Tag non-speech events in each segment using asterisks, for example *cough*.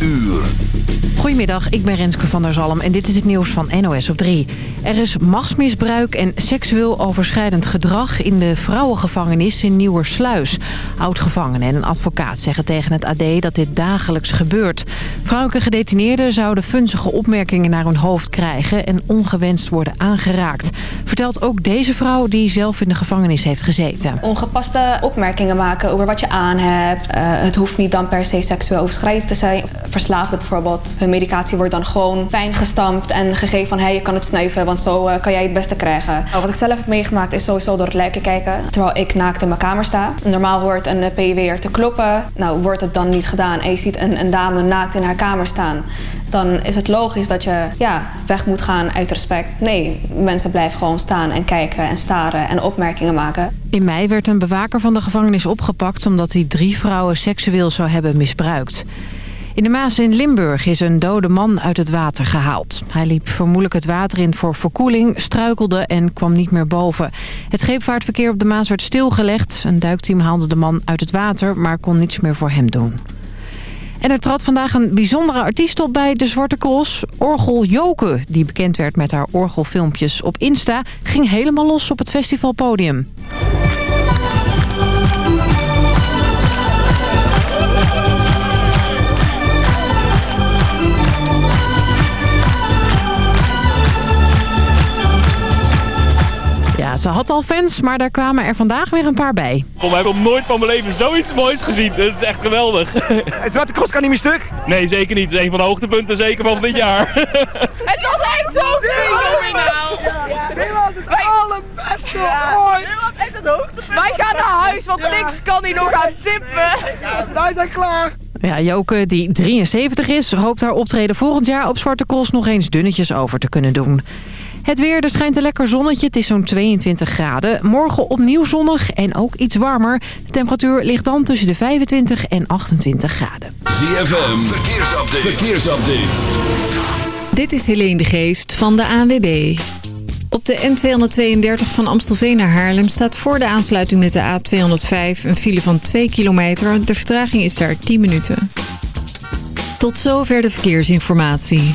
uur. Goedemiddag, ik ben Renske van der Zalm en dit is het nieuws van NOS op 3. Er is machtsmisbruik en seksueel overschrijdend gedrag in de vrouwengevangenis in Nieuwersluis. Oud-gevangenen en een advocaat zeggen tegen het AD dat dit dagelijks gebeurt. Vrouwelijke gedetineerden zouden funzige opmerkingen naar hun hoofd krijgen en ongewenst worden aangeraakt. Vertelt ook deze vrouw die zelf in de gevangenis heeft gezeten. Ongepaste opmerkingen maken over wat je aan hebt. Uh, het hoeft niet dan per se seksueel overschrijdend te zijn. Verslaafden bijvoorbeeld. Hun medicatie wordt dan gewoon fijn gestampt en gegeven van hey, je kan het snuiven, want zo uh, kan jij het beste krijgen. Nou, wat ik zelf heb meegemaakt is sowieso door het lijken kijken, terwijl ik naakt in mijn kamer sta. Normaal hoort een PWR te kloppen, nou wordt het dan niet gedaan en je ziet een, een dame naakt in haar kamer staan. Dan is het logisch dat je ja, weg moet gaan uit respect. Nee, mensen blijven gewoon staan en kijken en staren en opmerkingen maken. In mei werd een bewaker van de gevangenis opgepakt omdat hij drie vrouwen seksueel zou hebben misbruikt. In de Maas in Limburg is een dode man uit het water gehaald. Hij liep vermoedelijk het water in voor verkoeling, struikelde en kwam niet meer boven. Het scheepvaartverkeer op de Maas werd stilgelegd. Een duikteam haalde de man uit het water, maar kon niets meer voor hem doen. En er trad vandaag een bijzondere artiest op bij de Zwarte Cross. Orgel Joke, die bekend werd met haar orgelfilmpjes op Insta... ging helemaal los op het festivalpodium. Ja, ze had al fans, maar daar kwamen er vandaag weer een paar bij. Ik heb nog nooit van mijn leven zoiets moois gezien. Het is echt geweldig. *laughs* En Zwarte Cross kan niet meer stuk? Nee, zeker niet. Het is een van de hoogtepunten zeker van dit jaar. *laughs* Het was echt zo fenomenaal. Dit was het allerbeste ooit. Dit was echt het hoogtepunt. Wij gaan naar huis, want niks kan hij nog gaan tippen. Wij zijn klaar. Ja, Joke, die 73 is, hoopt haar optreden volgend jaar op Zwarte Cross nog eens dunnetjes over te kunnen doen. Het weer, er schijnt een lekker zonnetje. Het is zo'n 22 graden. Morgen opnieuw zonnig en ook iets warmer. De temperatuur ligt dan tussen de 25 en 28 graden. ZFM, verkeersupdate. verkeersupdate. Dit is Helene de Geest van de ANWB. Op de N232 van Amstelveen naar Haarlem staat voor de aansluiting met de A205 een file van 2 kilometer. De vertraging is daar 10 minuten. Tot zover de verkeersinformatie.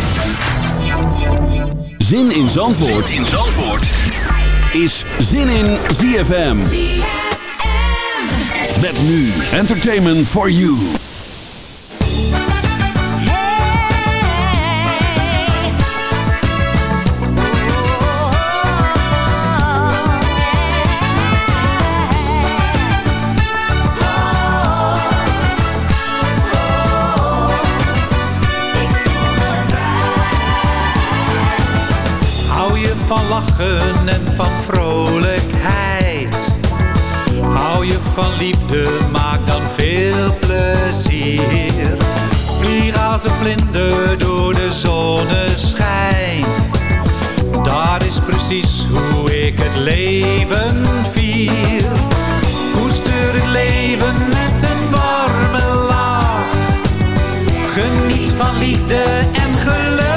Zin in Zandvoort, zin in Zandvoort. is Zin in ZFM. Met nu Entertainment for You. Lachen en van vrolijkheid? Hou je van liefde, maak dan veel plezier. Vlieg als een vlinder door de zonneschijn. Dat is precies hoe ik het leven vier. Koester het leven met een warme lach. Geniet van liefde en geluk.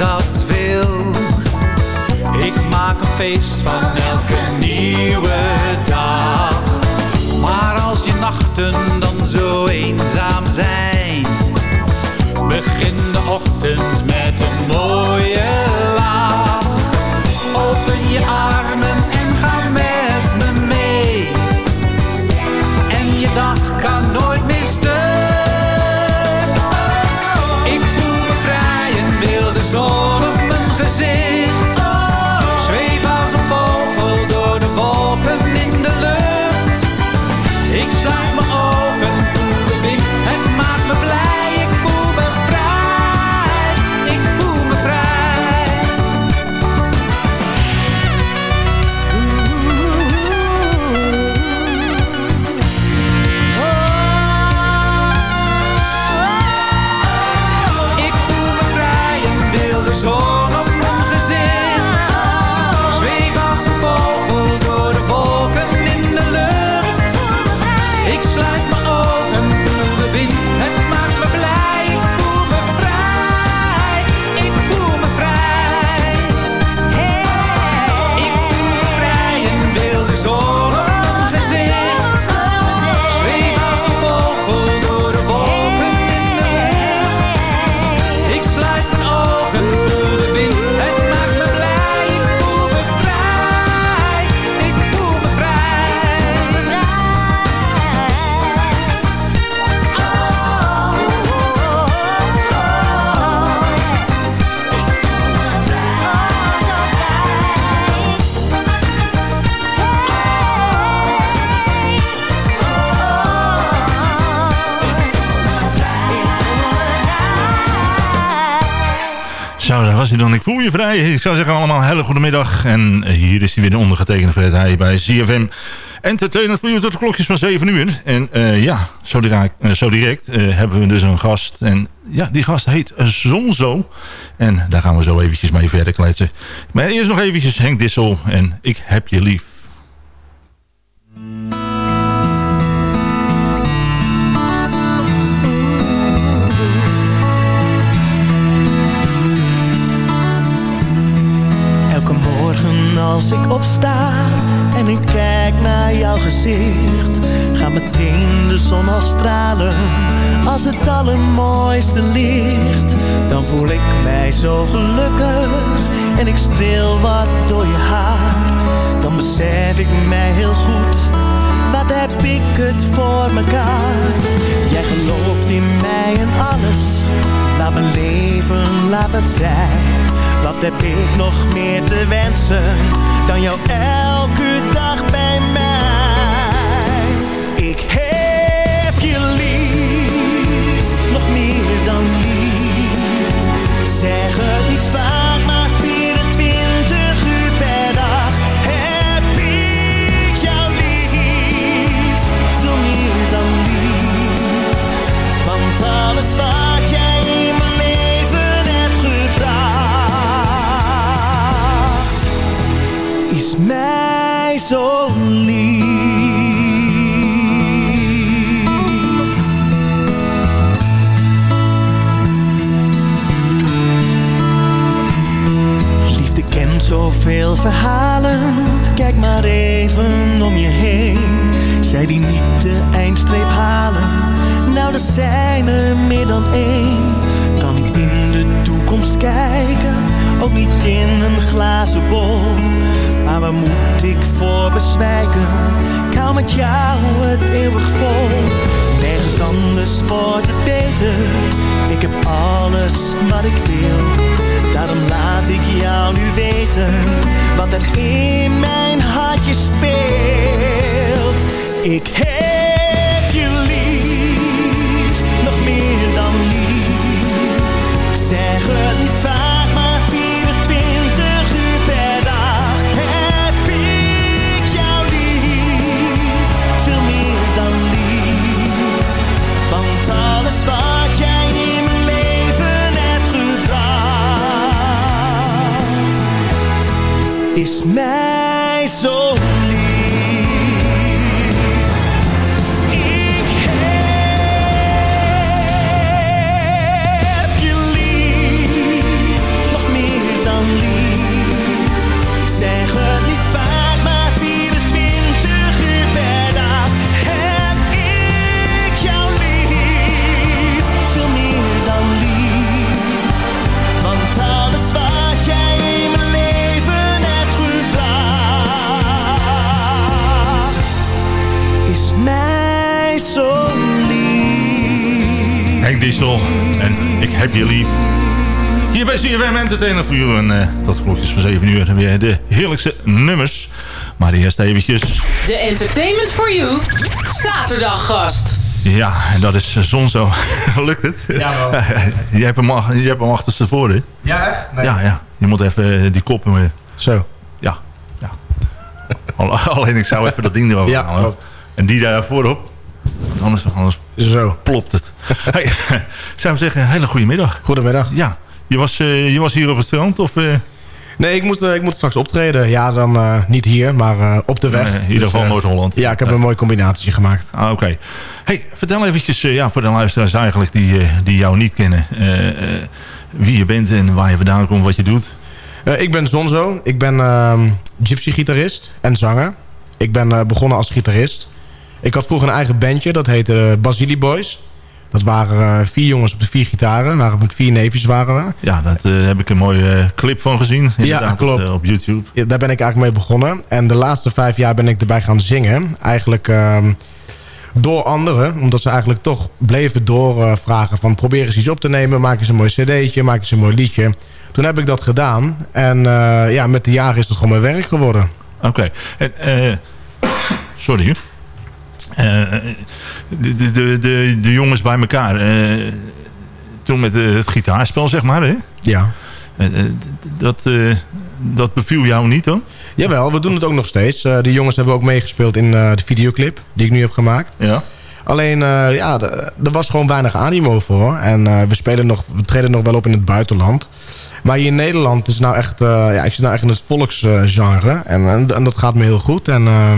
Dat wil. Ik maak een feest van elke nieuwe dag. Maar als je nachten dan zo eenzaam zijn, Ik voel je vrij. Ik zou zeggen allemaal hele goede middag. En hier is hij weer de ondergetekende Fred Heij bij ZFM. Entertainment voor u tot de klokjes van 7 uur. En uh, ja, zo direct, uh, zo direct uh, hebben we dus een gast. En ja, die gast heet Zonzo. En daar gaan we zo eventjes mee verder kletsen. Maar eerst nog eventjes Henk Dissel en Ik heb je lief. Als ik opsta en ik kijk naar jouw gezicht Gaat meteen de zon al stralen. Als het allermooiste licht Dan voel ik mij zo gelukkig. En ik streel wat door je haar Dan besef ik mij heel goed. Wat heb ik het voor mekaar? Jij gelooft in mij en alles Laat me leven, laat me vrij heb ik nog meer te wensen dan jou elke dag bij mij? Ik heb je lief, nog meer dan lief. Zeg het niet vaak, maar 24 uur per dag heb ik jou lief. Veel meer dan lief, want alles wat zoveel verhalen, kijk maar even om je heen. Zij die niet de eindstreep halen, nou dat zijn er meer dan één. Kan in de toekomst kijken, ook niet in een glazen bol. Maar waar moet ik voor bezwijken? Ik met jou het eeuwig vol. Nergens anders wordt het beter. Ik heb alles wat ik wil. Daarom laat ik jou nu weten wat er in mijn hartje speelt. Ik heb je lief, nog meer dan lief. Ik zeg het niet is mij zo oh. Henk en Ik heb je lief. Hier bij CFM Entertainer voor u. En uh, tot klokjes van 7 uur. En weer de heerlijkste nummers. Maar eerst eventjes... De Entertainment for You zaterdaggast. Ja, en dat is Zonzo. *laughs* Lukt het? Ja, wel. *laughs* je, hebt hem, je hebt hem achterstevoren. Ja, echt? Nee. Ja, ja. Je moet even uh, die koppen weer. Zo. Ja. ja. *laughs* Alleen ik zou even dat ding erover ja, halen. En die daar voorop. Want anders, anders Zo. plopt het. *laughs* hey, *laughs* zou ik zeggen, hele goede middag. Goedemiddag. Ja. Je was, uh, je was hier op het strand? Of, uh... Nee, ik moest, uh, ik moest straks optreden. Ja, dan niet hier, maar op de weg. in ieder geval dus, Noord-Holland. Ja, ik heb een mooi combinatie gemaakt. Ah, Oké. Okay. Hey, vertel eventjes ja, voor de luisteraars eigenlijk die, die jou niet kennen. wie je bent en waar je vandaan komt, wat je doet. ik ben Zonzo. Ik ben ehm, gypsy-gitarist en zanger. Ik ben begonnen als gitarist. Ik had vroeger een eigen bandje, dat heette Basili Boys. Dat waren uh, vier jongens op de vier gitaren. Waren met vier neefjes waren we. Ja, daar uh, heb ik een mooie uh, clip van gezien. Ja, klopt. Op, op YouTube. Ja, daar ben ik eigenlijk mee begonnen. En de laatste vijf jaar ben ik erbij gaan zingen. Eigenlijk ehm, door anderen. Omdat ze eigenlijk toch bleven doorvragen van probeer eens iets op te nemen. Maak eens een mooi cd'tje, maak eens een mooi liedje. Toen heb ik dat gedaan. En ja, met de jaren is het gewoon mijn werk geworden. Oké. Okay. *coughs* Sorry. Uh, de, de, de, de, jongens bij elkaar. Uh, toen met het gitaarspel, zeg maar. Hè? Ja. Eh, eh, dat, eh, dat beviel jou niet dan? Jawel, we doen het ook nog steeds. Eh de jongens hebben ook meegespeeld in eh, de videoclip die ik nu heb gemaakt. Ja. Alleen, eh, ja, er was gewoon weinig animo voor. En eh, we, spelen nog, we treden nog wel op in het buitenland. Maar hier in Nederland is nou echt... eh, ja, ik zit nou echt in het volksgenre. En, en, en dat gaat me heel goed. En eh,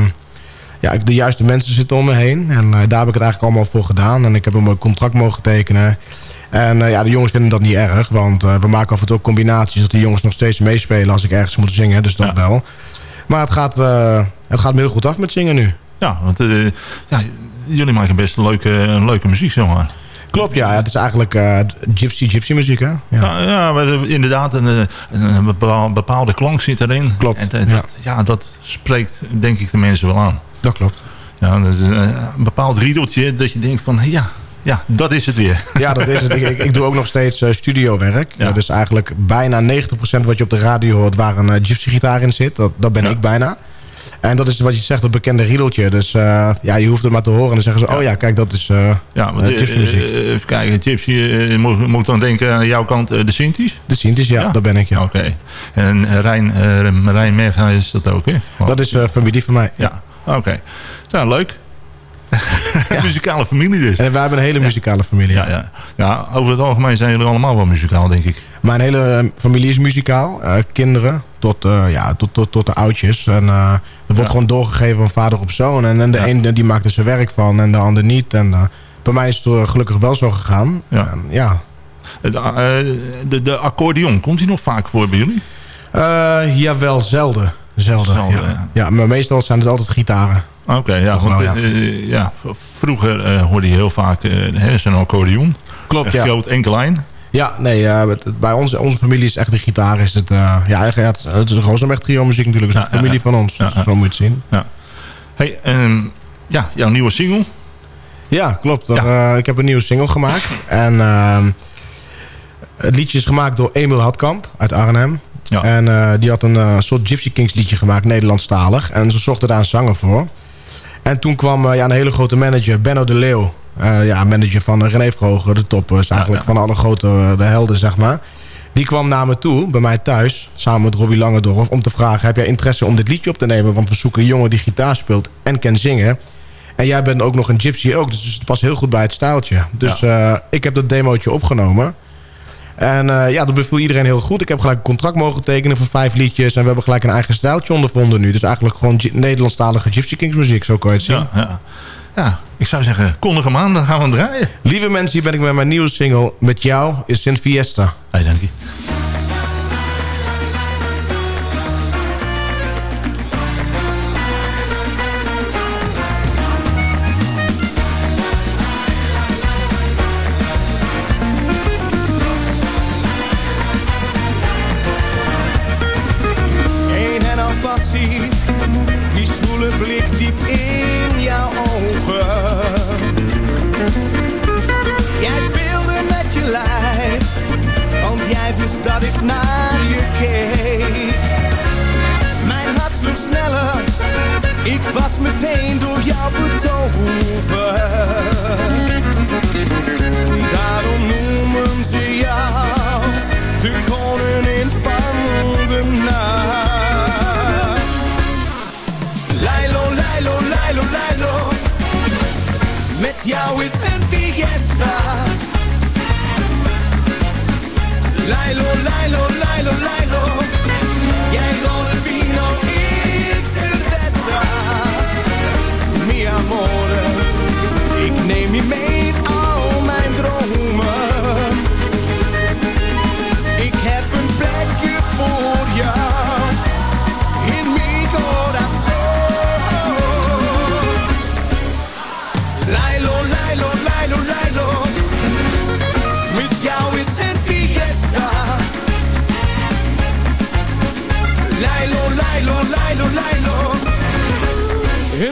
ja, de juiste mensen zitten om me heen. En eh, daar heb ik het eigenlijk allemaal voor gedaan. En ik heb een mooi contract mogen tekenen. En eh, ja, de jongens vinden dat niet erg. Want eh, we maken af en toe ook combinaties... dat de jongens nog steeds meespelen als ik ergens moet zingen. Dus dat wel. Maar het gaat, eh, het gaat me heel goed af met zingen nu. Ja, want ja, jullie maken best een leuke, leuke muziek, zeg maar. Klopt, ja. Het is eigenlijk gypsy, gypsy muziek, hè? Ja. Ja, ja maar inderdaad, een, een, een bepaal- bepaalde klank zit erin. Klopt, En, dat, ja. dat spreekt denk ik de mensen wel aan. Dat klopt. Ja, dat is eh, een bepaald riedeltje dat je denkt van, ja, ja, dat is het weer. Ja, dat is het. Ik, ik, doe ook nog steeds eh, studiowerk. Ja. Ja. dus eigenlijk bijna 90% wat je op de radio hoort... waar een eh, gypsy gitaar in zit. Dat, dat ben ik bijna. En dat is wat je zegt, het bekende riedeltje. Dus ja, je hoeft het maar te horen. En dan zeggen ze, oh ja, kijk, dat is eh Ja, want eh, gypsy muziek. even kijken, Gypsy, moet, moet dan denken aan jouw kant de Sinti's? De Sinti's, ja, dat ben ik, ja. Oké. En Rijn, uh, Rijn Merga is dat ook, hè? Dat is familie van mij. Ja, oké. *laughs* Ja, leuk. Muzikale familie dus. En wij hebben een hele muzikale familie. Ja, ja. ja, over het algemeen zijn jullie allemaal wel muzikaal, denk ik. Mijn hele eh, familie is muzikaal. Eh, kinderen tot, eh, ja, tot, tot, tot de oudjes. En er wordt Ja. gewoon doorgegeven van vader op zoon. En, en de Ja. een die maakt er zijn werk van en de ander niet. En bij mij is het gelukkig wel zo gegaan. Ja. En, ja. Eh, de, de accordeon, komt die nog vaak voor bij jullie? Jawel, zelden. Zelden, Zelden, ja. ja. ja. maar meestal zijn het altijd gitaren. Oké, ja, Toch want wel, ja. eh, ja, vroeger eh, hoorde je heel vaak eh, hè, zo'n accordeon. Klopt, Een ja. Groot enkelijn. Ja, nee, eh, bij ons, onze familie is echt de gitaar. Is het, eh, ja, eigenlijk, ja, het, het is een trio muziek natuurlijk. Het is Ja, een ja, familie ja. van ons. Ja, Dus ja. Zo moet je het zien. Ja. Hey, ehm, ja, jouw nieuwe single. Ja, klopt. Eh, ik heb een nieuwe single gemaakt. En ehm, het liedje is gemaakt door Emil Hatkamp uit Arnhem. Ja. En eh, die had een eh, soort Gypsy Kings liedje gemaakt, Nederlandstalig. En ze zochten daar een zanger voor. En toen kwam eh, ja, een hele grote manager, Benno de Leeuw. Ja, manager van René Vroger, de top. is eigenlijk van alle grote de helden, zeg maar. Die kwam naar me toe, bij mij thuis, samen met Robbie Langendorf... om te vragen, heb jij interesse om dit liedje op te nemen? Want we zoeken een jongen die gitaar speelt en kan zingen. En jij bent ook nog een gypsy ook, dus het past heel goed bij het stijltje. Dus ik heb dat demootje opgenomen. En eh, ja, dat beviel iedereen heel goed. Ik heb gelijk een contract mogen tekenen voor vijf liedjes. En we hebben gelijk een eigen stijltje ondervonden nu. Dus eigenlijk gewoon Nederlandstalige Gypsy Kings muziek, zo kan je het zien. Ja, ja. ja, ik zou zeggen, kondig hem aan, dan gaan we hem draaien. Lieve mensen, hier ben ik met mijn nieuwe single. Met jou is Sint Fiesta. Hey, dank je.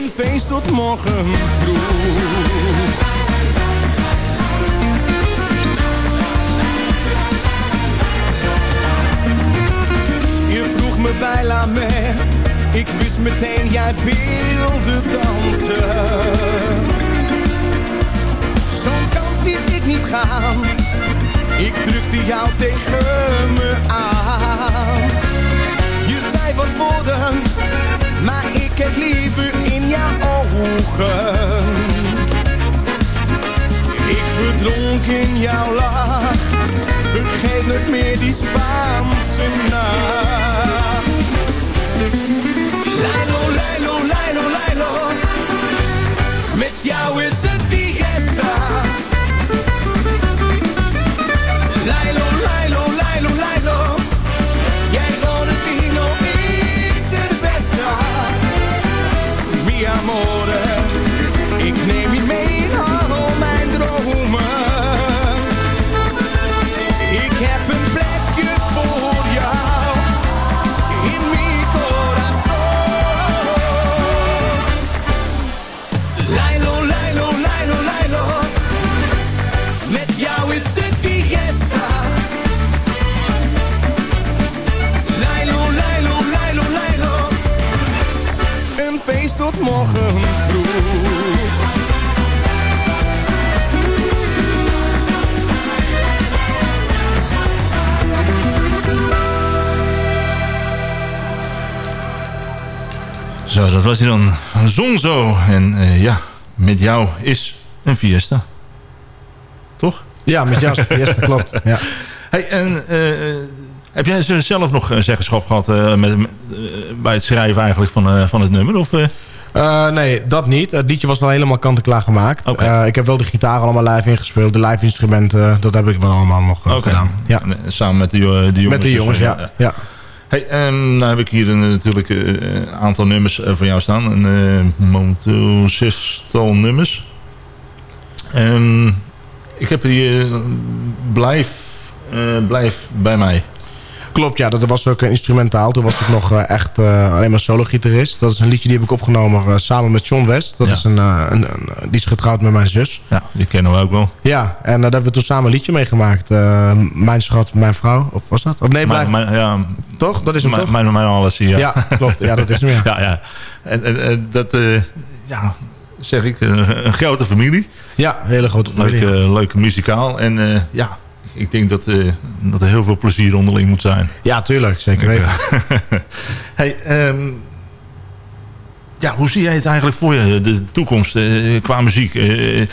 Een feest tot morgen vroeg. Je vroeg me bij La Mer. Ik wist meteen, jij wilde dansen. Zo'n kans liet ik niet gaan. Ik drukte jou tegen me aan. Je zei wat woorden, maar ik heb liever verdronk in jouw lach, vergeet nooit meer die Spaanse nacht. Dat was hij dan. Zong zo. En eh, ja, met jou is een fiesta. Toch? Ja, met jou is een fiesta, *laughs* klopt. Ja. Hey, en eh, heb jij zelf nog eh, zeggenschap gehad eh, met, bij het schrijven eigenlijk van, van het nummer? Of, nee, dat niet. Het liedje was wel helemaal kant-en-klaar gemaakt. Eh, ik heb wel de gitaar allemaal live ingespeeld. De live instrumenten, dat heb ik wel allemaal nog gedaan. Ja. En, Samen met de, de jongens. Met de dus, jongens, ja. ja. Hey, nou heb ik hier een, natuurlijk een aantal nummers eh, van jou staan. En, eh, momenteel zestal nummers. En ik heb hier eh, blijf, eh, blijf bij mij. Klopt, ja. Dat was ook een instrumentaal. Toen was ik nog eh, echt eh, alleen maar solo-gitarist. Dat is een liedje die heb ik opgenomen eh, samen met John West. Dat Ja. is een, eh, een, een- die is getrouwd met mijn zus. Ja, die kennen we ook wel. Ja, en eh, daar hebben we toen samen een liedje mee gemaakt. Eh, mijn schat, mijn vrouw. Of was dat? Of nee, blijf... Mijn, mijn- ja, toch? Dat is hem mijn, toch? Mijn, mijn alles, ja. Ja, klopt. Ja, dat is hem, ja. *laughs* ja, ja. En, en, en dat, eh, ja, zeg ik, een, grote familie. Ja, een hele grote familie. Leuke, leuke muzikaal. En eh, ja, ik denk dat, eh, dat er heel veel plezier onderling moet zijn. Ja, tuurlijk. Zeker weten. *laughs* hey, ehm, ja, hoe zie jij het eigenlijk voor je, de toekomst eh, qua muziek? Eh,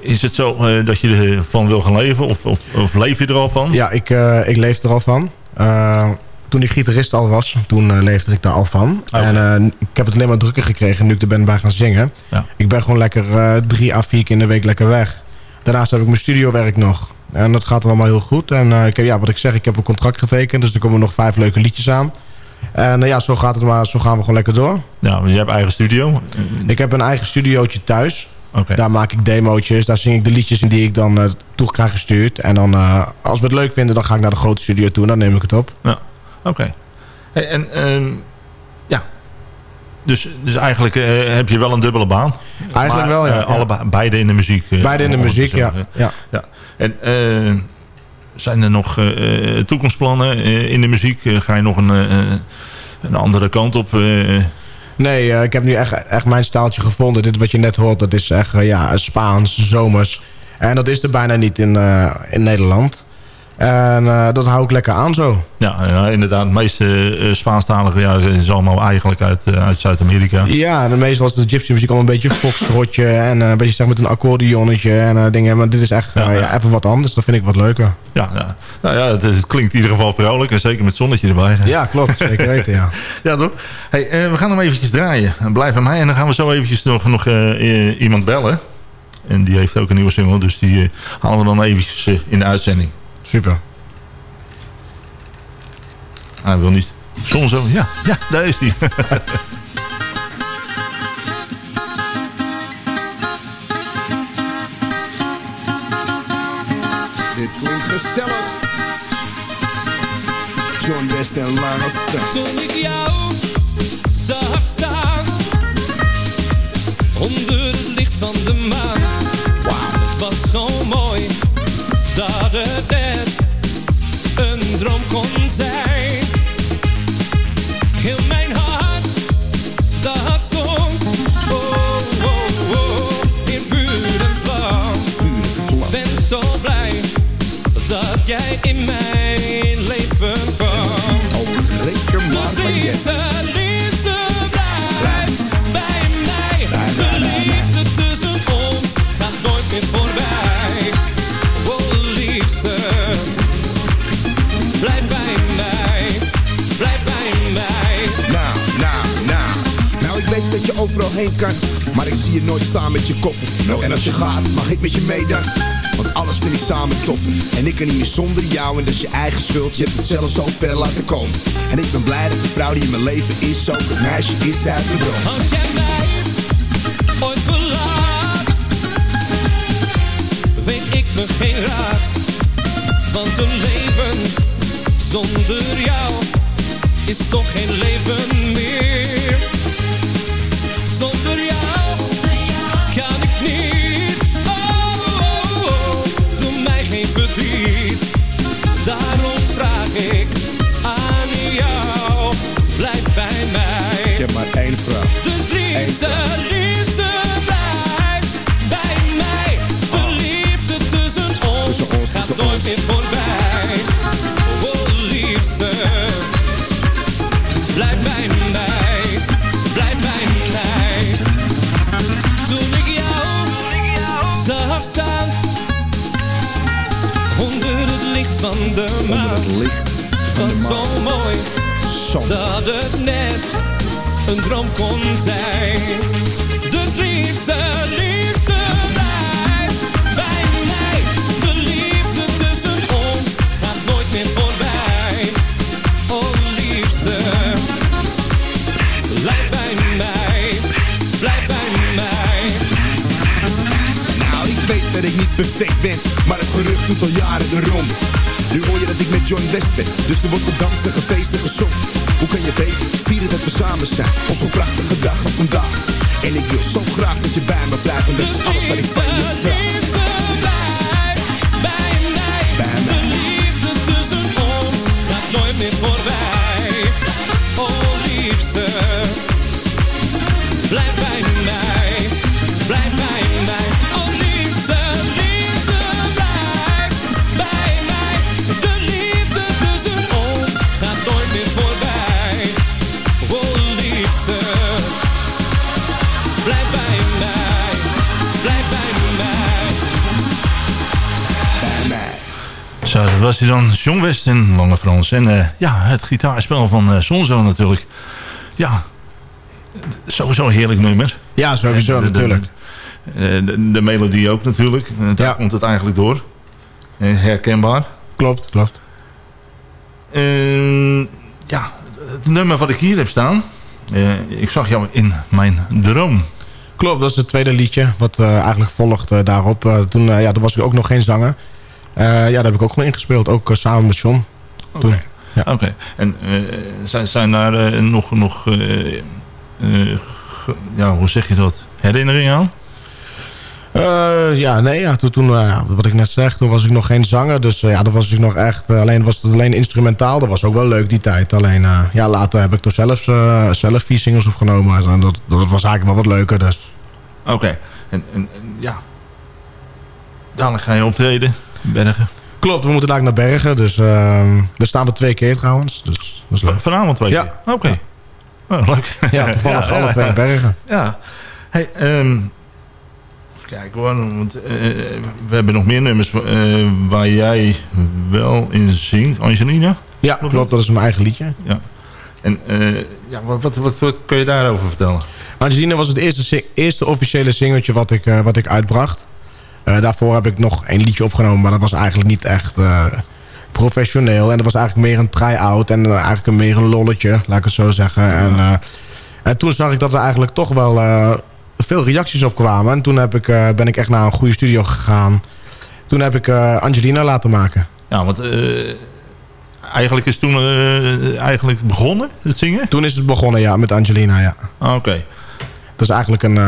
is het zo eh, dat je ervan wil gaan leven? Of, of, of leef je er al van? Ja, ik, eh, ik leef er al van. Eh, toen ik gitarist al was, toen eh, leefde ik daar al van. Oh. En eh, ik heb het alleen maar drukker gekregen nu ik er ben bij gaan zingen. Ja. Ik ben gewoon lekker eh, drie à vier keer in de week lekker weg. Daarnaast heb ik mijn studiowerk nog. En dat gaat allemaal heel goed. En eh, ik heb, ja, wat ik zeg, ik heb een contract getekend. Dus er komen nog vijf leuke liedjes aan. En eh, ja, zo gaat het maar. Zo gaan we gewoon lekker door. Nou, je hebt eigen studio. Ik heb een eigen studiootje thuis. Daar maak ik demootjes. Daar zing ik de liedjes in die ik dan eh toe krijg gestuurd. En dan, als we het leuk vinden, dan ga ik naar de grote studio toe. En dan neem ik het op. Ja, oké. Hey, en ja, dus, dus eigenlijk heb je wel een dubbele baan. Eigenlijk Maar, wel, ja. allebei, beide in de muziek. Beide in de muziek, ja. ja. ja. En eh, zijn er nog eh, eh, toekomstplannen in de muziek? Ga je nog een, een andere kant op? Nee, ik heb nu echt, echt mijn staaltje gevonden. Dit wat je net hoort, dat is echt ja, Spaans, zomers. En dat is er bijna niet in, in Nederland. En eh, dat hou ik lekker aan zo. ja, ja, inderdaad. Het meeste uh, Spaanstalige ja, is allemaal eigenlijk uit, eh, uit Zuid-Amerika. Ja, de meestal is de gypsy muziek allemaal een beetje foxtrotje. En een beetje zeg, met een accordeonnetje en dingen. Maar dit is echt Ja, even wat anders. Dat vind ik wat leuker. Ja, ja. Nou ja, het, het klinkt in ieder geval vrolijk. En zeker met zonnetje erbij. Ja, klopt. Zeker weten, ja. *laughs* Ja, toch? Hey, we gaan hem eventjes draaien. Blijf bij mij. En dan gaan we zo eventjes nog, nog iemand bellen. En die heeft ook een nieuwe single. Dus die halen we dan eventjes in de uitzending. Super. Hij wil niet. Zon zo. Ja, ja, daar is hij. *laughs* Dit klinkt gezellig. John West en Lange Frans. Toen ik jou zag staan onder het licht van de maan. Wauw, het was zo mooi dat het net een droom kon zijn. Heel mijn hart, dat stond oh, oh, oh, in vuur en vlam. Ben zo blij dat jij in mijn leven kwam. Oh, lekker maar bij mij. De liefde tussen ons gaat nooit meer voorbij. Oh, Blijf bij mij, blijf bij mij. Nou, nou, nou. Nou, ik weet dat je overal heen kan. Maar ik zie je nooit staan met je koffer. En als je gaat, mag ik met je meedan. Want alles vind ik samen toffen. En ik kan niet meer zonder jou en dat is je eigen schuld. Je hebt het zelf zo ver laten komen. En ik ben blij dat de vrouw die in mijn leven is, zo het meisje is uit de droom. Als jij mij ooit verlaat, weet ik me geen raad. Want een leven zonder jou is toch geen leven meer. Zonder jou van de maan. Het licht van was de zo mooi dat het net een droom kon zijn. Dus liefste, liefste, niet perfect ben, maar het gerucht doet al jaren de rond. Nu hoor je dat ik met John West ben, dus er wordt gedanst en gefeest en gezongen. Hoe kan je beter vieren dat we samen zijn, op zo'n prachtige dag als vandaag. En ik wil zo graag dat je bij me blijft, en dat is alles wat ik van je vraag. Liefste, blijf bij mij. De liefde tussen ons gaat nooit meer voorbij. Oh liefste, blijf bij mij. Blijf bij mij. Zo, dat was hij dan. John West en Lange Frans. En eh, ja, het gitaarspel van uh, Sonzo natuurlijk. Ja, sowieso een heerlijk nummer. Ja, sowieso En natuurlijk. De, de, de melodie ook natuurlijk. Eh, daar komt het eigenlijk door. Eh, herkenbaar. Klopt, klopt. Eh, ja, het nummer wat ik hier heb staan. eh, ik zag jou in mijn droom. Klopt, dat is het tweede liedje wat eh, eigenlijk volgt eh, daarop. Eh, toen, eh, ja, toen was ik ook nog geen zanger. Eh, ja, daar heb ik ook gewoon ingespeeld, ook eh, samen met John. Toen. Ja. Oké. En eh, zijn, zijn daar nog, nog ja, hoe zeg je dat? Herinneringen aan? Ja, nee, ja, toen, toen wat ik net zeg, toen was ik nog geen zanger. Dus ja, dan was ik nog echt, alleen was het alleen instrumentaal. Dat was ook wel leuk die tijd. Alleen, ja, later heb ik toch zelfs, eh, zelf vier singles opgenomen. En dat, dat was eigenlijk wel wat leuker, dus. Oké. En, en, en, ja. Dadelijk ga je optreden. Bergen. Klopt, we moeten daar naar Bergen. Dus eh, we staan er twee keer trouwens. Dus dat is leuk. Vanavond twee Ja. keer? Oké. Oh, leuk. *laughs* Ja, toevallig alle twee Bergen. Ja. Hey, ehm, even kijken hoor. Want, eh, we hebben nog meer nummers eh, waar jij wel in zingt. Angelina? Ja, klopt. Dat is mijn eigen liedje. Ja. En eh, ja, wat, wat, wat, wat kun je daarover vertellen? Angelina was het eerste, eerste officiële singeltje wat ik, wat ik uitbracht. Eh, daarvoor heb ik nog één liedje opgenomen, maar dat was eigenlijk niet echt eh, professioneel. En dat was eigenlijk meer een try-out en eh, eigenlijk een, meer een lolletje, laat ik het zo zeggen. En, en toen zag ik dat er eigenlijk toch wel veel reacties op kwamen. En toen heb ik, ben ik echt naar een goede studio gegaan. Toen heb ik Angelina laten maken. Ja, want eigenlijk is toen eigenlijk begonnen, het zingen? Toen is het begonnen, ja, met Angelina, ja. Ah, Oké. Dat is eigenlijk een,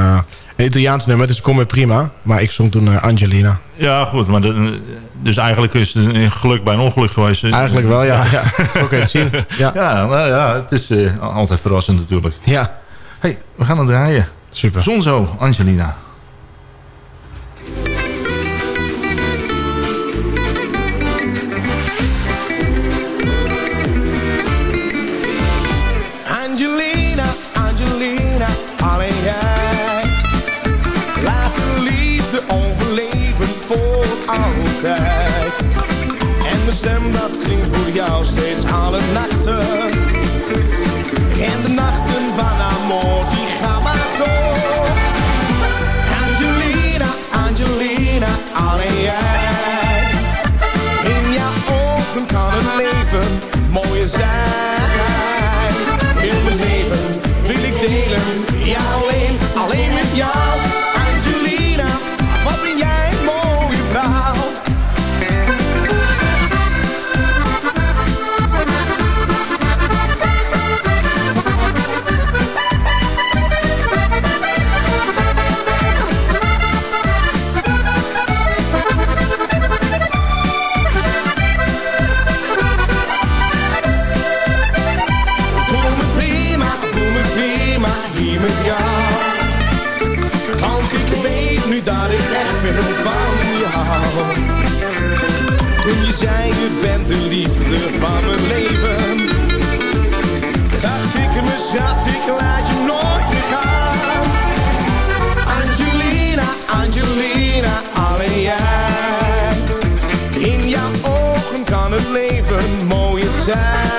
een Italiaans nummer. Het is Come Prima. Maar ik zong toen eh, Angelina. Ja, goed. Maar de- dus eigenlijk is het een geluk bij een ongeluk geweest. Eigenlijk wel, ja. *laughs* ja. Het zien. Ja. Ja, nou ja, het is eh, altijd verrassend natuurlijk. Ja. hey, we gaan het draaien. Super. Zonzo. Angelina, En mijn stem dat klinkt voor jou steeds alle nachten. time.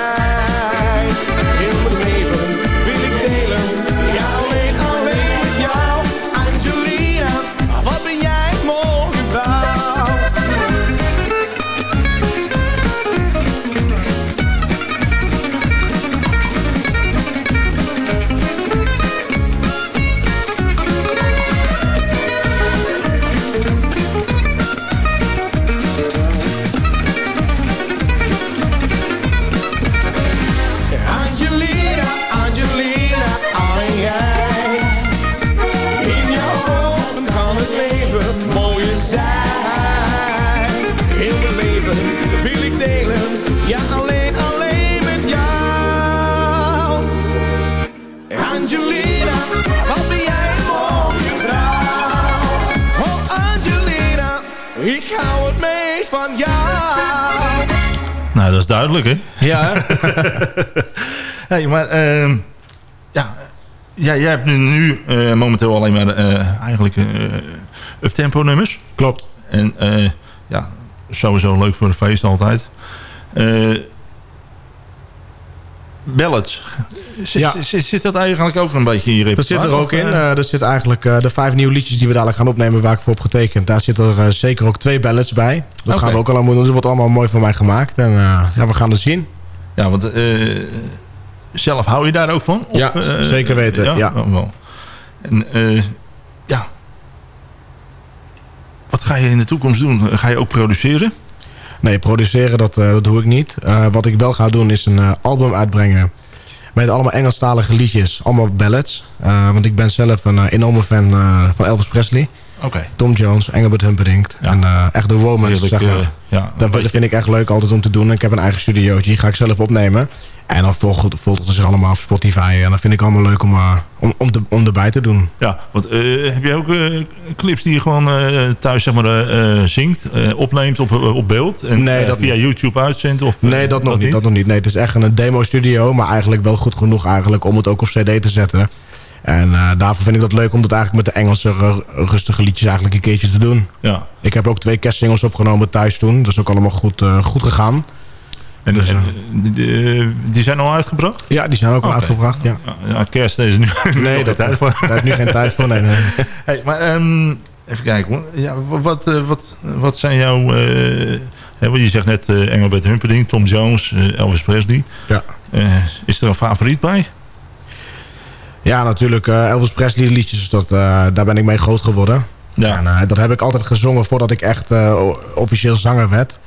Ja, *laughs* hey, maar ehm, ja, ja, jij hebt nu, nu eh, momenteel alleen maar eh, eigenlijk eh up-tempo nummers. Klopt. En eh, ja, sowieso leuk voor een feest altijd. Eh ballads. Zit, Ja. zit, zit dat eigenlijk ook een beetje in je Dat zit repertoire? er ook in. eh, Eh dat zit eigenlijk eh, de vijf nieuwe liedjes die we dadelijk gaan opnemen waar ik voor heb getekend. Daar zitten er eh, zeker ook twee ballads bij. Dat Oké. gaan we ook allemaal doen. Dat wordt allemaal mooi voor mij gemaakt. En eh, ja, we gaan het zien. Ja, want eh, zelf hou je daar ook van? Ja, eh, zeker weten, ja. wel, wel. En eh, ja, wat ga je in de toekomst doen? Ga je ook produceren? Nee, produceren dat, eh, dat doe ik niet. Eh, wat ik wel ga doen is een eh, album uitbrengen. Met allemaal Engelstalige liedjes. Allemaal ballads. Eh, want ik ben zelf een eh, enorme fan eh, van Elvis Presley. Tom Jones, Engelbert Humperdinck. En eh, echt de Heerlijk, zeg maar. eh, ja, dat, dat vind ik echt leuk altijd om te doen. Ik heb een eigen studiootje, die ga ik zelf opnemen. En dan volgt, volgt het zich allemaal op Spotify. En dat vind ik allemaal leuk om, eh, om, om, te, om erbij te doen. Ja, want heb je ook clips die je gewoon thuis zeg maar, zingt, opneemt op, op beeld en Nee, dat via YouTube uitzendt? Of, Nee, dat nog niet, Dat nog niet. Nee, het is echt een demo studio. Maar eigenlijk wel goed genoeg eigenlijk om het ook op cd te zetten. En eh, daarvoor vind ik dat leuk om dat eigenlijk met de Engelse ru- rustige liedjes eigenlijk een keertje te doen. Ja. Ik heb ook twee kerstsingles opgenomen thuis toen. Dat is ook allemaal goed, eh, goed gegaan. En, Dus, en, eh, die- zijn al uitgebracht? Ja, die zijn ook al uitgebracht, ja. Ja, kerst is nu *laughs* Nee, dat- tijd voor. daar is nu geen tijd voor, nee, nee. *laughs* Hey, maar ehm, even kijken hoor. Ja, wa- wat, wat, wat zijn jouw... hè, want je zegt net Engelbert Humperdinck, Tom Jones, Elvis Presley. Ja. Is er een favoriet bij? Ja, natuurlijk. eh, Elvis Presley liedjes, dat, eh, daar ben ik mee groot geworden. Ja. En, eh, dat heb ik altijd gezongen voordat ik echt officieel zanger werd.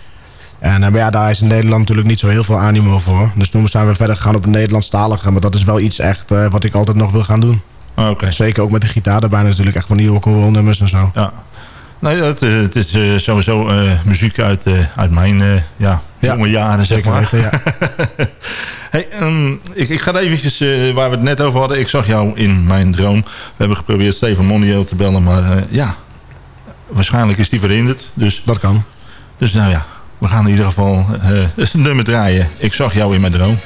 En maar ja, daar is in Nederland natuurlijk niet zo heel veel animo voor. Dus toen zijn we verder gegaan op het Nederlandstalige. Maar dat is wel iets echt wat ik altijd nog wil gaan doen. Oké. Zeker ook met de gitaar erbij natuurlijk. Echt van die rock'n'roll nummers en zo. Ja. Nee, het, het is sowieso muziek uit, uit mijn ja, Ja, jonge jaren, zeg zeker maar. weten, ja. *laughs* hey, ehm, ik, ik ga eventjes, eh, waar we het net over hadden. Ik zag jou in mijn droom. We hebben geprobeerd Steven Monniel te bellen, maar eh, ja, waarschijnlijk is die verhinderd. Dus, Dat kan. dus nou ja, we gaan in ieder geval eh het nummer draaien. Ik zag jou in mijn droom.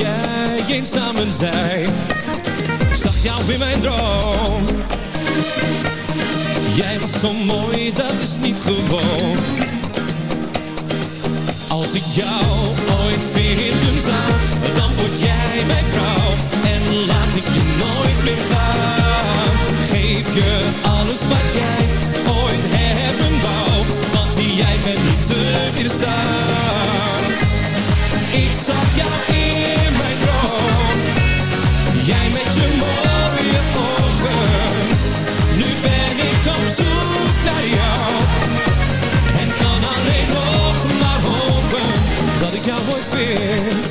Jij eens aan mijn zij? Ik zag jou in mijn droom. Jij was zo mooi, dat is niet gewoon. Als ik jou ooit vinden zou, dan word jij mijn vrouw. En laat ik je nooit meer gaan. Geef je alles wat jij dat ik jou ooit vind.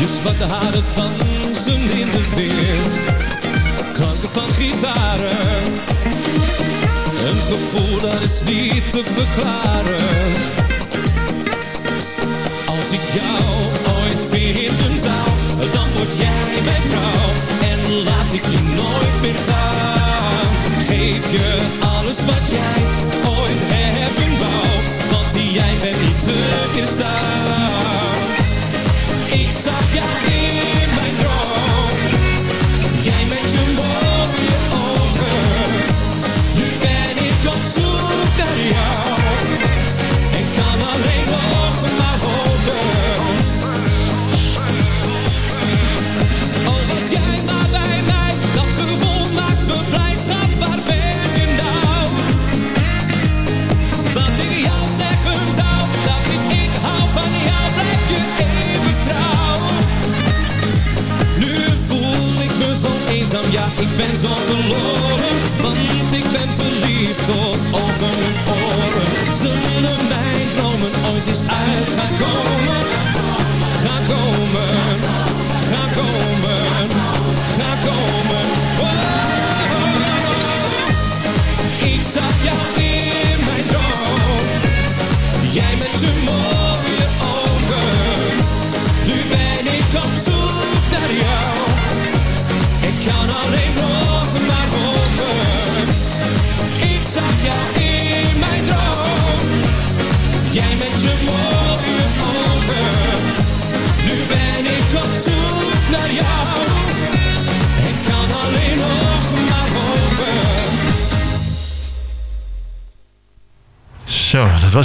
Je zwarte haren dansen in de wind. Klanken van gitaren. Een gevoel dat is niet te verklaren. Als ik jou ooit vinden zou, dan word jij mijn vrouw. En laat ik je nooit meer gaan. Geef je alles wat jij ooit hebben wou. Want jij bent te. Ik zag jou in mijn droom.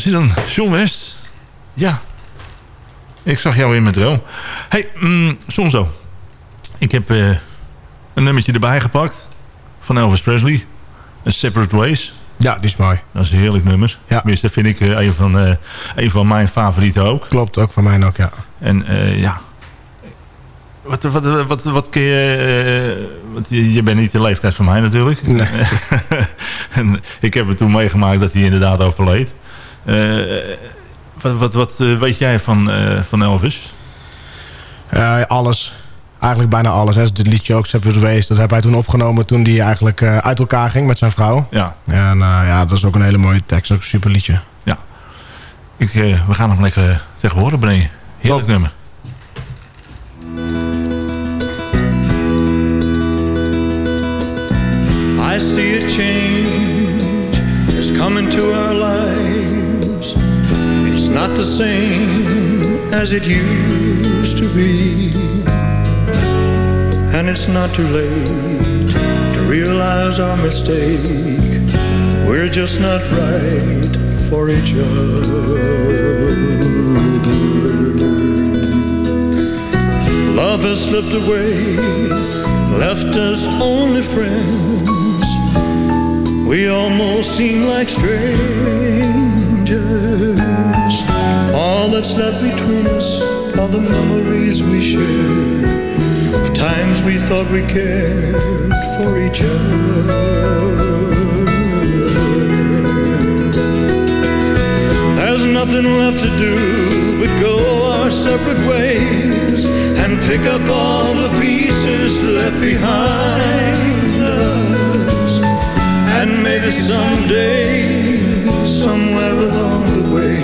Hij dan. John West. Ja. Ik zag jou in mijn droom. hey, mm, Sonzo. Ik heb eh, een nummertje erbij gepakt. Van Elvis Presley. A Separate Ways. Ja, die is mooi. Dat is een heerlijk nummer. Ja. Tenminste, vind ik eh, een, van, eh, een van mijn favorieten ook. Klopt, ook voor mij ook, ja. En eh, ja... Wat, wat, wat, wat kun je... eh, want je, je bent niet de leeftijd van mij natuurlijk. Nee. *laughs* en ik heb het toen meegemaakt dat hij inderdaad overleed. Eh, wat wat, wat eh, weet jij van, eh, van Elvis? Eh, alles. Eigenlijk bijna alles. Hè. Dit liedje ook, Separate Ways, dat heb hij toen opgenomen toen hij eigenlijk eh, uit elkaar ging met zijn vrouw. Ja. En eh, ja, dat is ook een hele mooie tekst. Ook een super liedje. Ja. Ik, eh, we gaan hem lekker tegen horen brengen. Heerlijk nummer. I see a change has come into our lives. Not the same as it used to be. And it's not too late to realize our mistake. We're just not right for each other. Love has slipped away, left us only friends. We almost seem like strangers. All that's left between us are the memories we share of times we thought we cared for each other. There's nothing left to do but go our separate ways and pick up all the pieces left behind us. And maybe someday, somewhere along the way,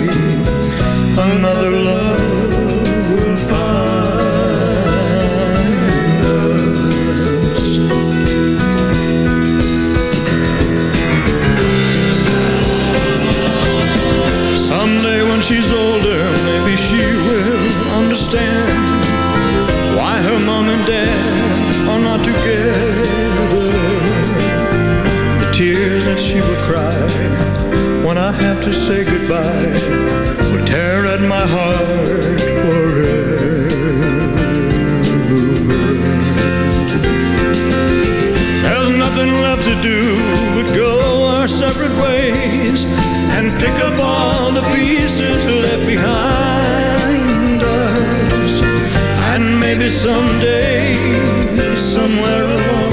another love will find us. Someday when she's older, to say goodbye would tear at my heart forever. There's nothing left to do but go our separate ways and pick up all the pieces left behind us. And maybe someday, somewhere along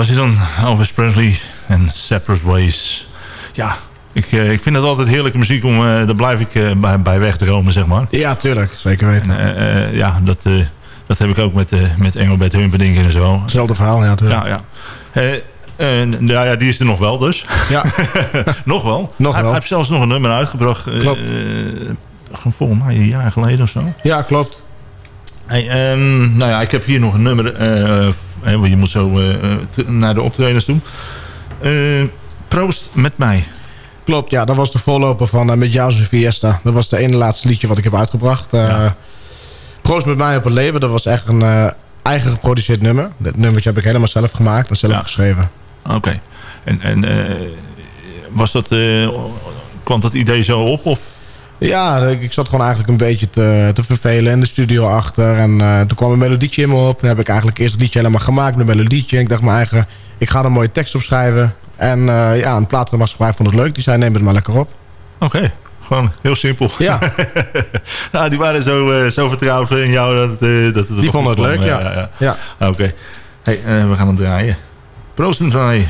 was hij dan. Elvis Presley en Separate Ways. Ja, ik, eh, ik vind het altijd heerlijke muziek om... eh, daar blijf ik eh, bij, bij wegdromen, zeg maar. Ja, tuurlijk. Zeker weten. Ja, dat, dat heb ik ook met, met Engelbert Humperdinck en zo. Hetzelfde verhaal, ja, tuurlijk. Ja, ja. Eh, ja, die is er nog wel dus. Ja. *laughs* nog wel. Nog hij, wel. hij heeft zelfs nog een nummer uitgebracht. Klopt. volgens mij een jaar geleden of zo. Ja, klopt. Hey, ehm, nou ja, ik heb hier nog een nummer. want je moet zo eh, eh, naar de optredens toe. Proost met mij. Klopt, ja, dat was de voorloper van Met jou zijn Fiesta. Dat was de ene laatste liedje wat ik heb uitgebracht. Proost met mij op het leven, dat was echt een eigen geproduceerd nummer. Dat nummertje heb ik helemaal zelf gemaakt en zelf geschreven. Oké. En, en was dat, kwam dat idee zo op? Of? Ja, ik, zat gewoon eigenlijk een beetje te, te vervelen in de studio achter. En eh, toen kwam een melodietje in me op. Dan heb ik eigenlijk eerst het liedje helemaal gemaakt, een melodietje. En ik dacht mijn eigen, ik ga er een mooie tekst op schrijven. En eh, ja, een platenmaatschappij vond het leuk. Die zei, neem het maar lekker op. Oké, gewoon heel simpel. Ja. *laughs* nou, die waren zo, eh, zo vertrouwd in jou dat het, dat het Die vonden het kwam. leuk, ja. ja. Oké. Hey, we gaan het draaien. Proost met mij,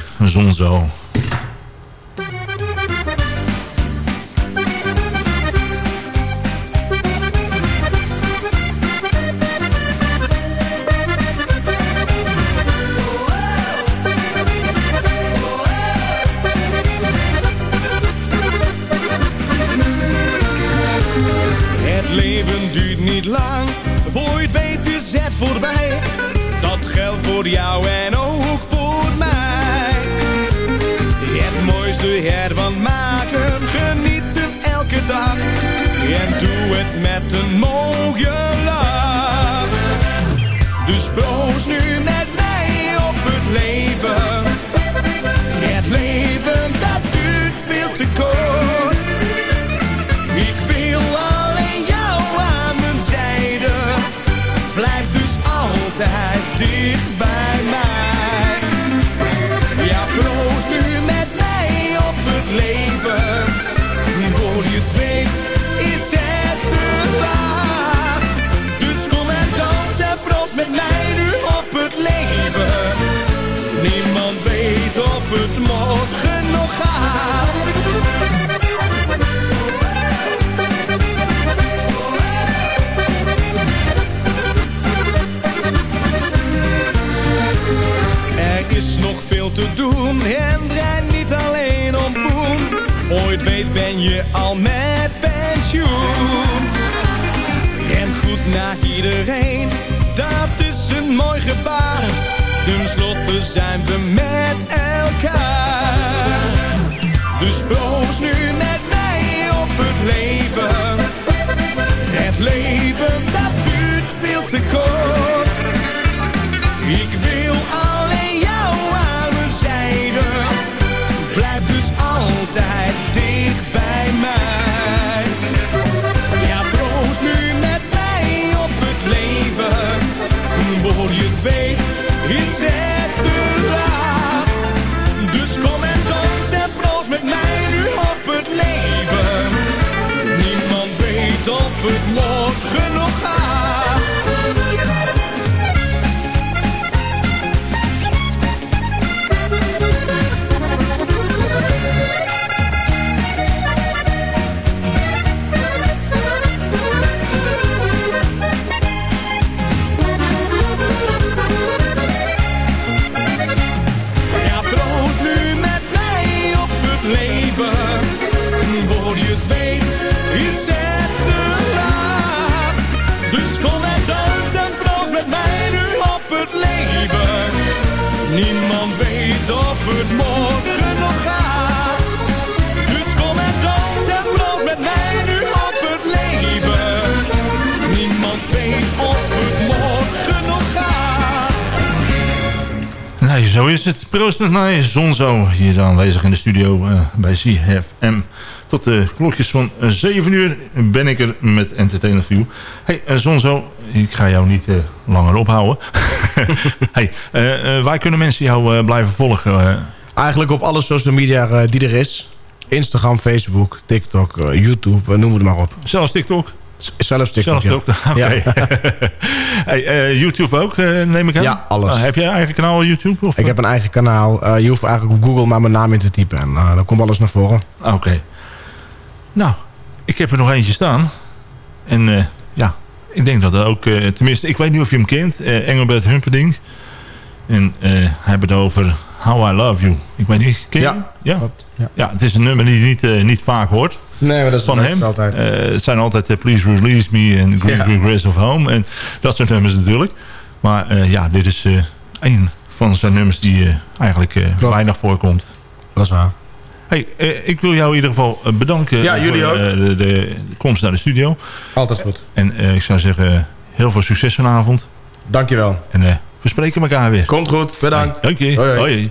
een en draai niet alleen om je het weet ben je al met pensioen. En goed naar iedereen, dat is een mooi gebaar. Ten slotte zijn we met elkaar. Dus proost nu met mij op het leven. Het leven dat duurt veel te kort. het morgen nog gaat. Dus kom en dans en brand met mij nu op het leven. Niemand weet of het morgen nog gaat. Nou, zo is het. Proost met mij, Zonzo, hier aanwezig in de studio uh, bij CFM. Tot de klokjes van eh, 7 uur ben ik er met Entertainer View. Hey, eh, Zonzo, ik ga jou niet langer ophouden. *laughs* *laughs* hey, waar kunnen mensen jou blijven volgen? Eigenlijk op alle social media die er is. Instagram, Facebook, TikTok, YouTube, noem het maar op. Zelfs TikTok? Zelfs TikTok, Zelfs TikTok, *laughs* oké. Okay. Ja. *laughs* hey, uh, YouTube ook, uh, neem ik aan? Ja, alles. Uh, heb je een eigen kanaal op YouTube? Of? Ik heb een eigen kanaal. je hoeft eigenlijk op Google maar mijn naam in te typen. En dan komt alles naar voren. Oké. Okay. Nou, ik heb er nog eentje staan. En ik denk dat dat ook... tenminste, ik weet niet of je hem kent. Engelbert Humperdinck. En hij heeft het over How I Love You. Ik weet niet, ken je ja, ja? ja? Ja. het is een nummer die je niet, niet vaak hoort. Nee, maar dat is van hem. altijd. Het zijn altijd Please Release Me en Green ja. Regress of Home. En dat soort nummers natuurlijk. Maar ja, dit is een van zijn nummers die eigenlijk weinig voorkomt. Dat is waar. Hey, ik wil jou in ieder geval bedanken ja, jullie voor ook. De, de, komst naar de studio. Altijd goed. En ik zou zeggen, heel veel succes vanavond. Dankjewel. En we spreken elkaar weer. Komt goed, bedankt. Hey, dank je. Hoi. hoi. hoi.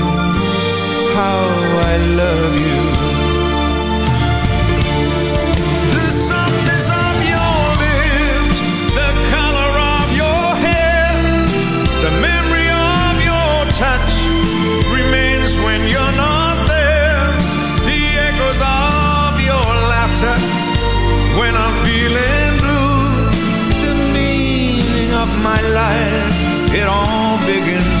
my life, it all begins.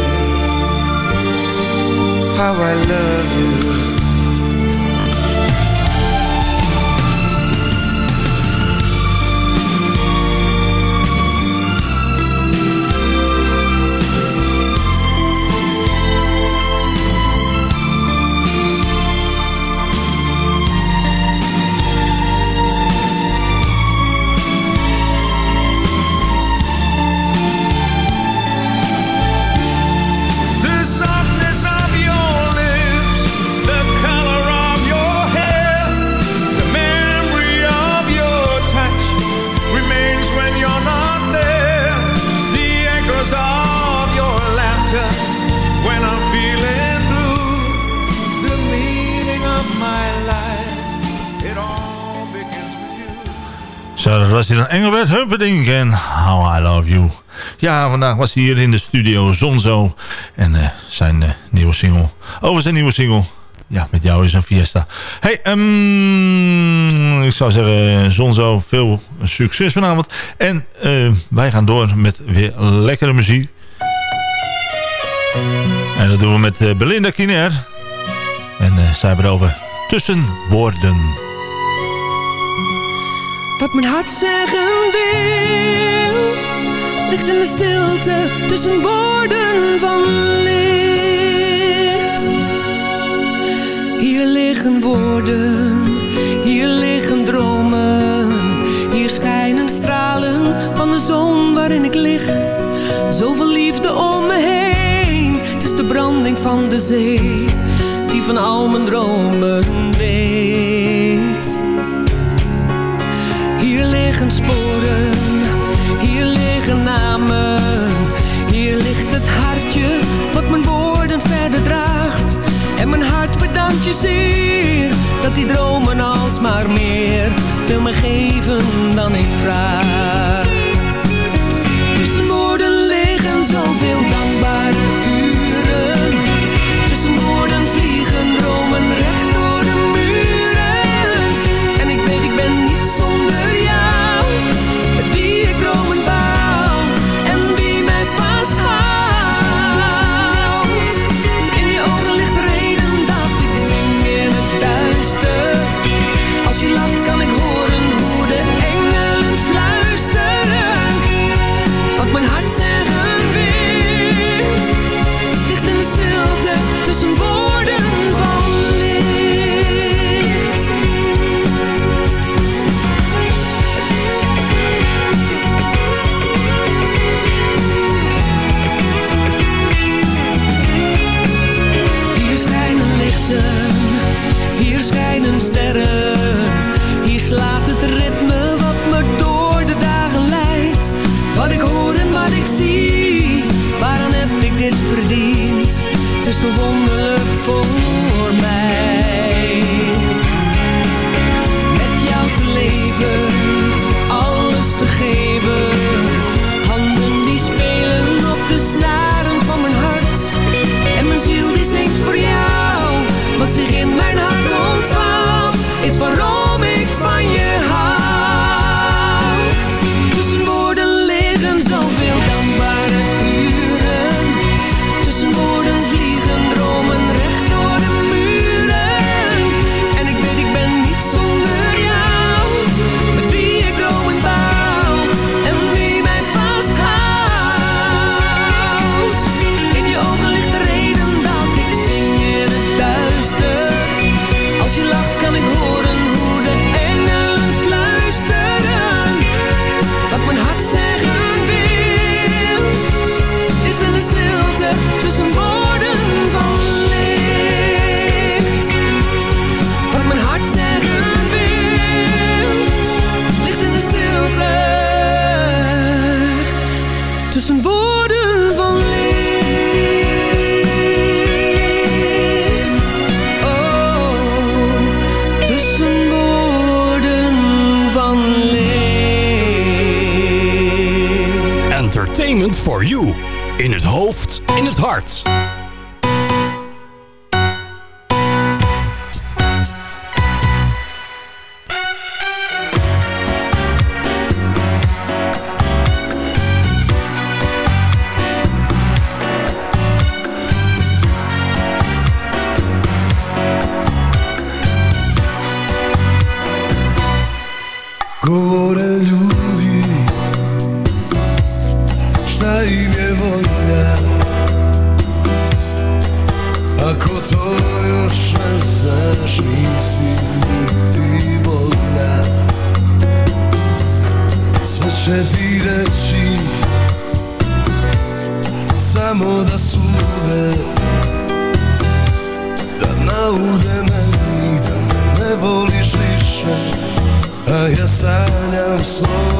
how I love you dat was hij dan Engelbert Humperdinck en How I Love You. Ja, vandaag was hij hier in de studio Zonzo. En eh, zijn eh, nieuwe single. Over zijn nieuwe single. Ja, met jou is een fiesta. Hey, um, ik zou zeggen, Zonzo, veel succes vanavond. En uh, wij gaan door met weer lekkere muziek. En dat doen we met Belinda Kiner. En zij hebben het over Tussen Woorden. Wat mijn hart zeggen wil, ligt in de stilte tussen woorden van licht. Hier liggen woorden, hier liggen dromen, hier schijnen stralen van de zon waarin ik lig. Zoveel liefde om me heen, het is de branding van de zee, die van al mijn dromen weet. Sporen, hier liggen namen. Hier ligt het hartje wat mijn woorden verder draagt. En mijn hart bedankt je zeer, dat die dromen alsmaar meer wil me geven dan ik vraag. Zo wonderlijk voor Sve će ti reći Samo da sude Da naude meni Da me ne voliš više a ja sanjam snove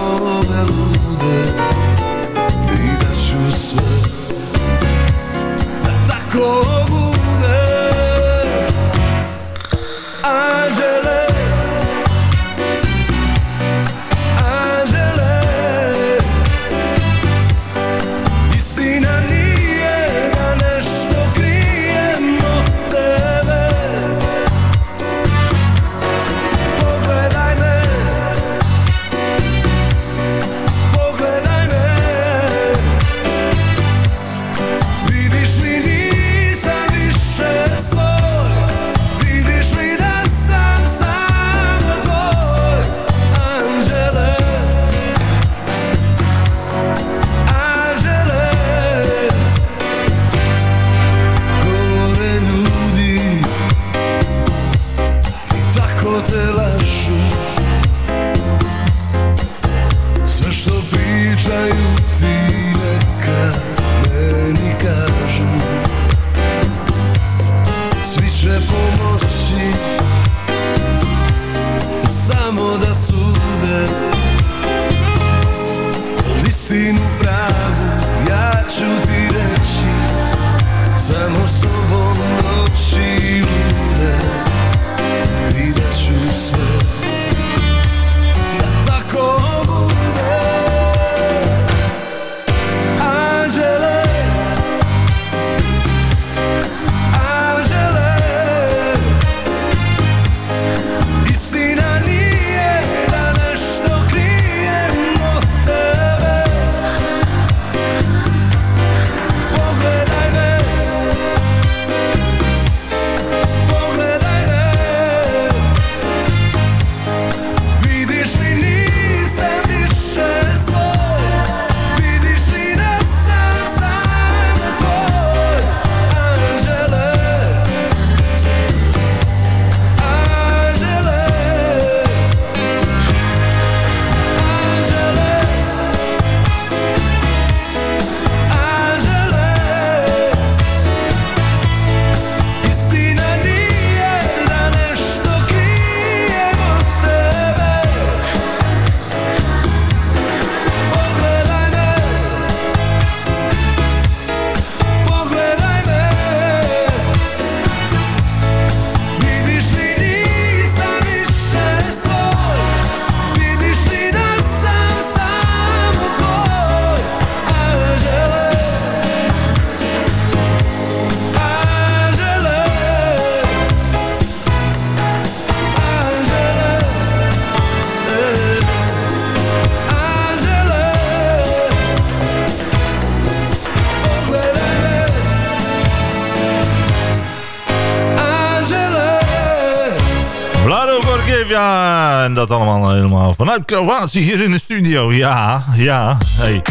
En dat allemaal helemaal vanuit Kroatië hier in de studio. Ja, ja. Hey.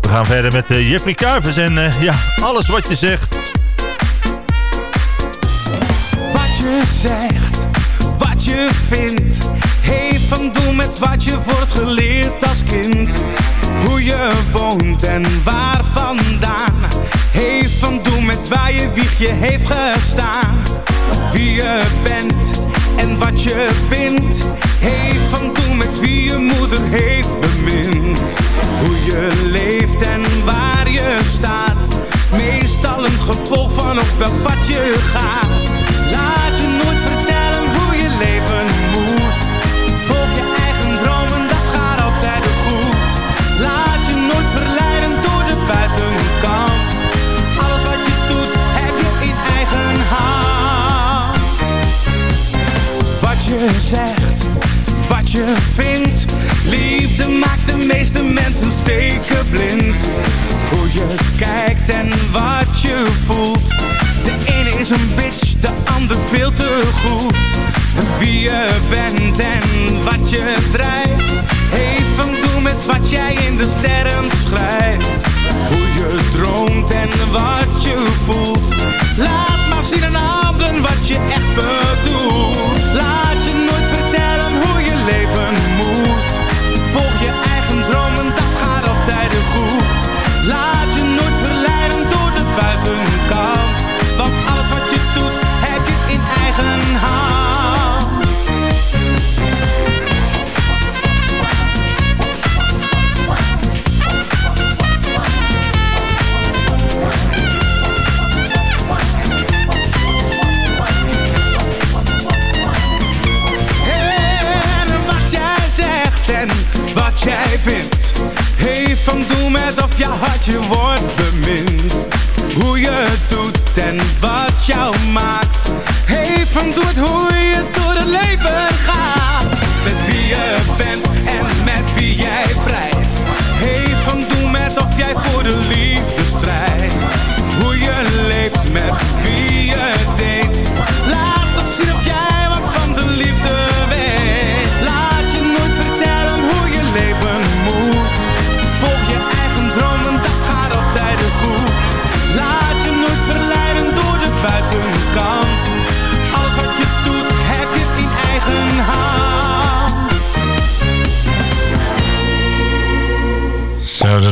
We gaan verder met uh, Jeffrey Kuipers. En eh, ja, alles wat je zegt. Wat je zegt, wat je vindt, heeft van doen met wat je wordt geleerd als kind. Hoe je woont en waar vandaan, heeft van doen met waar je wiegje heeft gestaan. Wie je bent en wat je bent, heeft van doen met wie je moeder heeft bemind. Hoe je leeft en waar je staat, meestal een gevolg van op welk pad je gaat. Laat je nooit vertellen hoe je leven moet. Volg je eigen dromen, dat gaat altijd goed. Laat je nooit verleiden door de buitenkant. Alles wat je doet, heb je in eigen hand. Wat je zegt, je vindt. Liefde maakt de meeste mensen steken blind. Hoe je kijkt en wat je voelt. De ene is een bitch, de ander veel te goed. Wie je bent en wat je drijft. Heeft van doen met wat jij in de sterren schrijft. Hoe je droomt en wat je voelt. Laat maar zien aan anderen wat je echt bedoelt. Laat je jij vindt. Heeft van doen met of je hart je wordt bemind. Hoe je het doet en wat jou maakt. Heeft van doet hoe je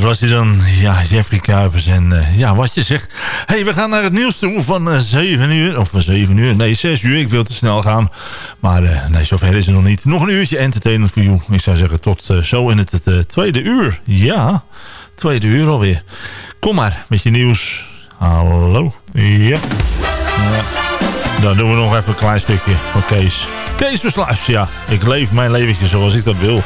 was hij dan. Ja, Jeffrey Kuipers. En eh, ja, wat je zegt. hey, we gaan naar het nieuws toe van uh, 7 uur. Of van 7 uur. Nee, 6 uur. Ik wil te snel gaan. Maar uh, nee, zover is het nog niet. Nog een uurtje entertainment voor you. Ik zou zeggen tot zo in het, het tweede uur. Ja, tweede uur alweer. Kom maar met je nieuws. Hallo. Ja. ja. Dan doen we nog even een klein stukje van Kees. Kees Versluis, ja. Ik leef mijn leventje zoals ik dat wil.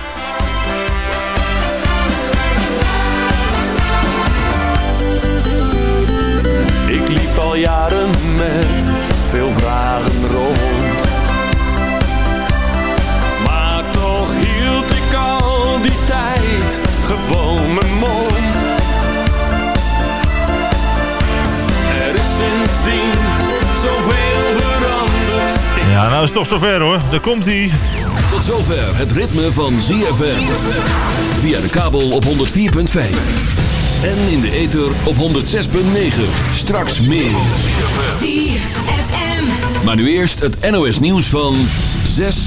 Is toch zover hoor. Daar komt hij. Tot zover het ritme van ZFM. Via de kabel op 104.5. En in de ether op 106.9. Straks meer. Maar nu eerst het NOS nieuws van 6